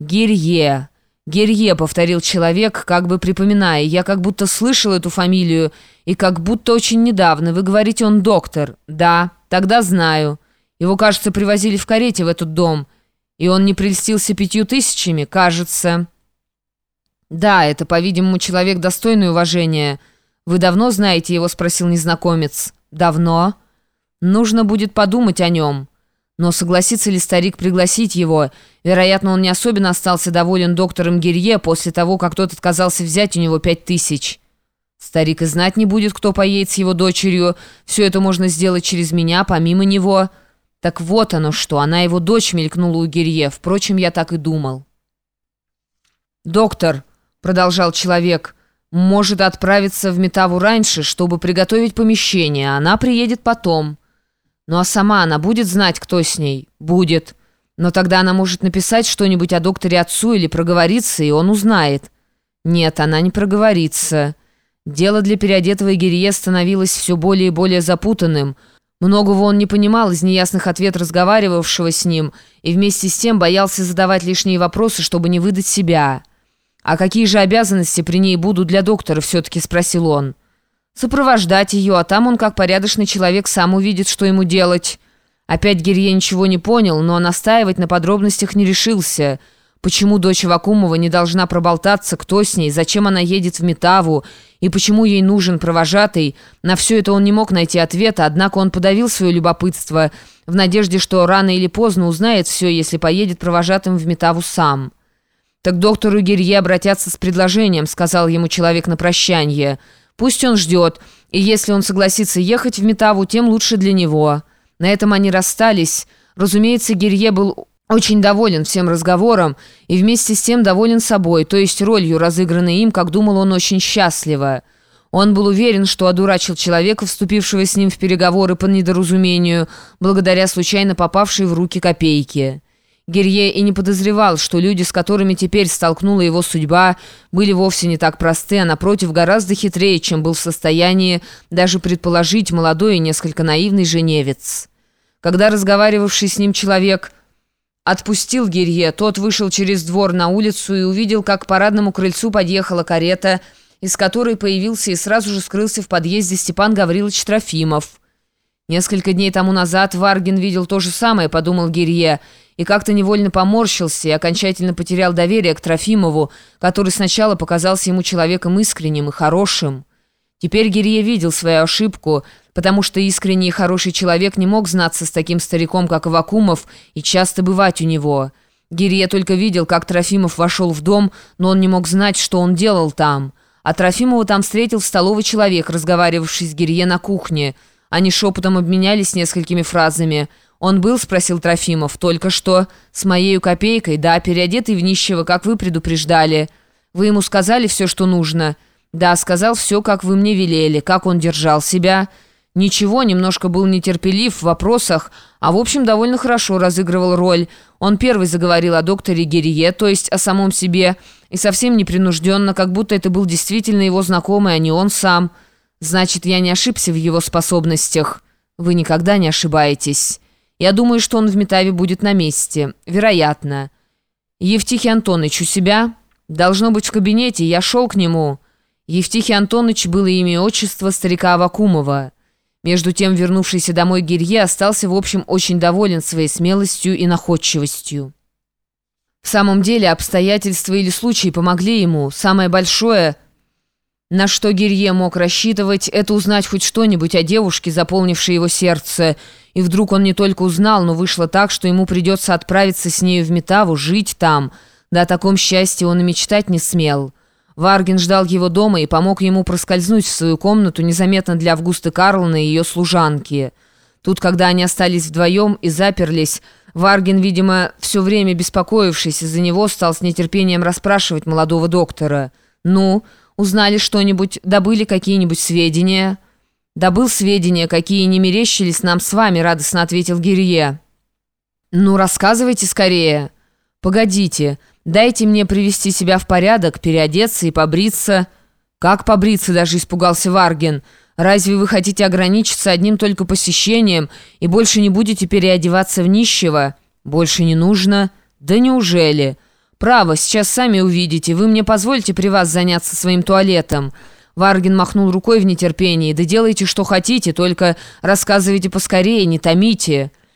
«Гирье». «Герье», — повторил человек, как бы припоминая. «Я как будто слышал эту фамилию, и как будто очень недавно. Вы говорите, он доктор?» «Да, тогда знаю. Его, кажется, привозили в карете в этот дом. И он не прельстился пятью тысячами, кажется». «Да, это, по-видимому, человек достойный уважения. Вы давно знаете его?» — спросил незнакомец. «Давно. Нужно будет подумать о нем». Но согласится ли старик пригласить его? Вероятно, он не особенно остался доволен доктором Гирье после того, как тот отказался взять у него пять тысяч. Старик и знать не будет, кто поедет с его дочерью. Все это можно сделать через меня, помимо него. Так вот оно что, она его дочь мелькнула у Гирье. Впрочем, я так и думал. «Доктор», — продолжал человек, — «может отправиться в Метаву раньше, чтобы приготовить помещение. Она приедет потом». Ну а сама она будет знать, кто с ней? Будет. Но тогда она может написать что-нибудь о докторе отцу или проговориться, и он узнает. Нет, она не проговорится. Дело для переодетого Гирье становилось все более и более запутанным. Многого он не понимал из неясных ответов разговаривавшего с ним, и вместе с тем боялся задавать лишние вопросы, чтобы не выдать себя. «А какие же обязанности при ней будут для доктора?» все-таки спросил он сопровождать ее, а там он, как порядочный человек, сам увидит, что ему делать. Опять Гирье ничего не понял, но настаивать на подробностях не решился. Почему дочь Вакумова не должна проболтаться, кто с ней, зачем она едет в Метаву, и почему ей нужен провожатый, на все это он не мог найти ответа, однако он подавил свое любопытство в надежде, что рано или поздно узнает все, если поедет провожатым в Метаву сам. «Так доктору Гирье обратятся с предложением», — сказал ему человек на прощание — Пусть он ждет, и если он согласится ехать в Метаву, тем лучше для него. На этом они расстались. Разумеется, Гирье был очень доволен всем разговором и вместе с тем доволен собой, то есть ролью, разыгранной им, как думал он, очень счастливо. Он был уверен, что одурачил человека, вступившего с ним в переговоры по недоразумению, благодаря случайно попавшей в руки копейки. Герье и не подозревал, что люди, с которыми теперь столкнула его судьба, были вовсе не так просты, а напротив гораздо хитрее, чем был в состоянии даже предположить молодой и несколько наивный женевец. Когда разговаривавший с ним человек отпустил Герье, тот вышел через двор на улицу и увидел, как к парадному крыльцу подъехала карета, из которой появился и сразу же скрылся в подъезде Степан Гаврилович Трофимов. Несколько дней тому назад Варгин видел то же самое, подумал Гирье, и как-то невольно поморщился и окончательно потерял доверие к Трофимову, который сначала показался ему человеком искренним и хорошим. Теперь Гирье видел свою ошибку, потому что искренний и хороший человек не мог знаться с таким стариком, как Авакумов, и часто бывать у него. Гирье только видел, как Трофимов вошел в дом, но он не мог знать, что он делал там. А Трофимова там встретил в столовой человек, разговаривавший с Гирье на кухне – они шепотом обменялись несколькими фразами. «Он был?» — спросил Трофимов. «Только что. С моею копейкой, да, переодетый в нищего, как вы предупреждали. Вы ему сказали все, что нужно?» «Да, сказал все, как вы мне велели. Как он держал себя?» «Ничего, немножко был нетерпелив в вопросах, а в общем довольно хорошо разыгрывал роль. Он первый заговорил о докторе Герие, то есть о самом себе, и совсем непринужденно, как будто это был действительно его знакомый, а не он сам». Значит, я не ошибся в его способностях. Вы никогда не ошибаетесь. Я думаю, что он в Метаве будет на месте. Вероятно. Евтихий Антонович у себя? Должно быть в кабинете. Я шел к нему. Евтихий Антонович было имя и отчество старика Авакумова. Между тем, вернувшийся домой Гирье остался, в общем, очень доволен своей смелостью и находчивостью. В самом деле, обстоятельства или случаи помогли ему. Самое большое – на что Гирье мог рассчитывать, это узнать хоть что-нибудь о девушке, заполнившей его сердце. И вдруг он не только узнал, но вышло так, что ему придется отправиться с нею в Метаву, жить там. Да о таком счастье он и мечтать не смел. Варгин ждал его дома и помог ему проскользнуть в свою комнату незаметно для Августы Карловны и ее служанки. Тут, когда они остались вдвоем и заперлись, Варгин, видимо, все время беспокоившийся за него, стал с нетерпением расспрашивать молодого доктора. «Ну?» Узнали что-нибудь? Добыли какие-нибудь сведения?» «Добыл сведения, какие не мерещились нам с вами», — радостно ответил Гирье. «Ну, рассказывайте скорее». «Погодите, дайте мне привести себя в порядок, переодеться и побриться». «Как побриться?» — даже испугался Варгин. «Разве вы хотите ограничиться одним только посещением и больше не будете переодеваться в нищего?» «Больше не нужно?» «Да неужели?» «Право, сейчас сами увидите. Вы мне позволите при вас заняться своим туалетом?» Варгин махнул рукой в нетерпении. «Да делайте, что хотите, только рассказывайте поскорее, не томите».